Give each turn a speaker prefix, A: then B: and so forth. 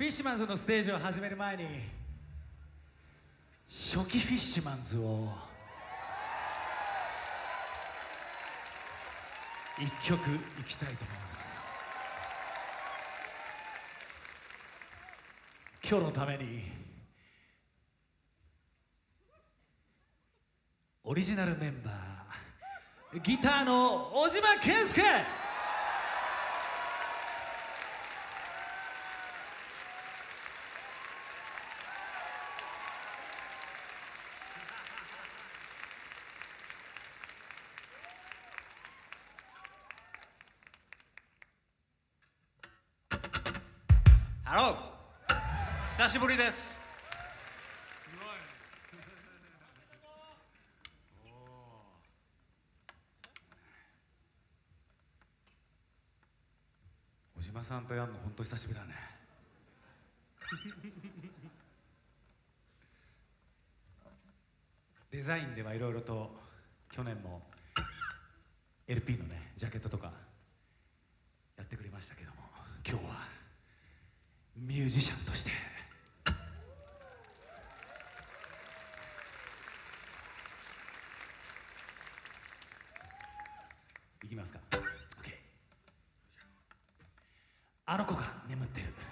A: フィッシュマンズのステージを始める前に初期フィッシュマンズを一曲いきたいと思います。今日のためにオリジナルメンバーギターの小島健介。
B: ハロー久しぶりです。
A: 小島さんとやるの本当久しぶりだね。デザインではいろいろと去年も LP のねジャケットとかやってくれましたけど。ミュージシャンとして。いきますか。OK あの子が眠ってる。